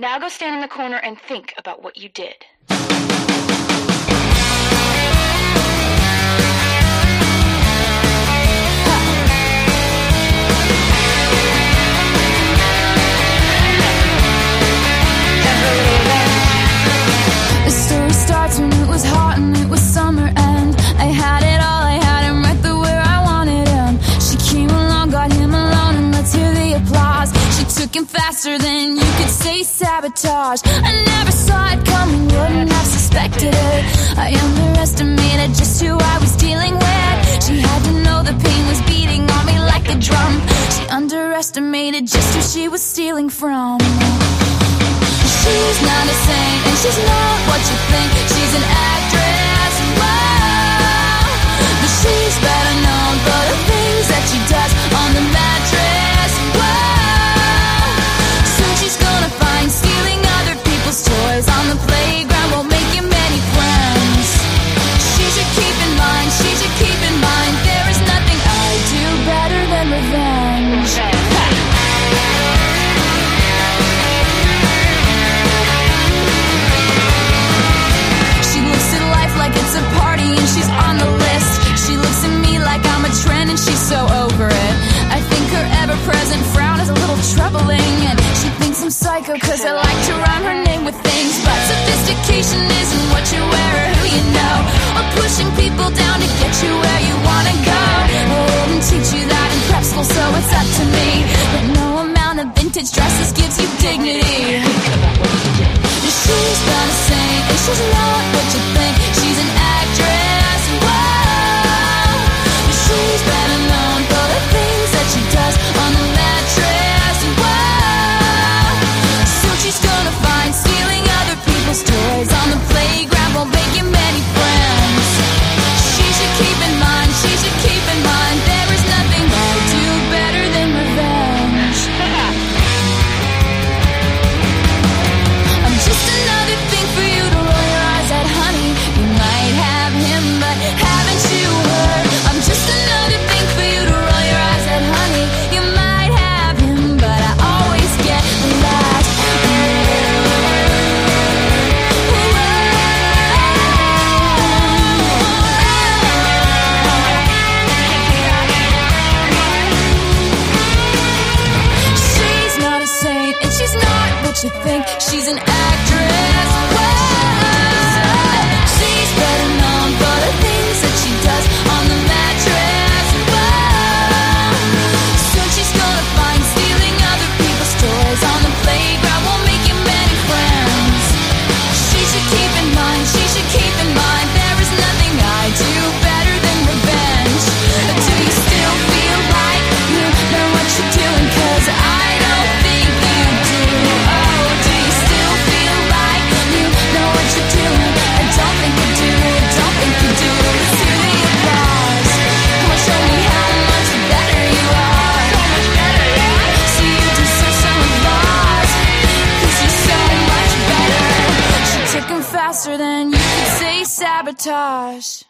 Now go stand in the corner and think about what you did. took him faster than you could say sabotage. I never saw it coming, wouldn't have suspected it. I underestimated just who I was dealing with. She had to know the pain was beating on me like a drum. She underestimated just who she was stealing from. She's not a saint, and she's not. psycho cause I like to rhyme her name with things But sophistication isn't what you wear or who you know. Or pushing people down to get you where you wanna go. I didn't teach you that in prep school so it's up to me. But no amount of vintage dresses gives you dignity. She's shoes by the same, and she's not what you think you think she's an actress? faster than you could say sabotage.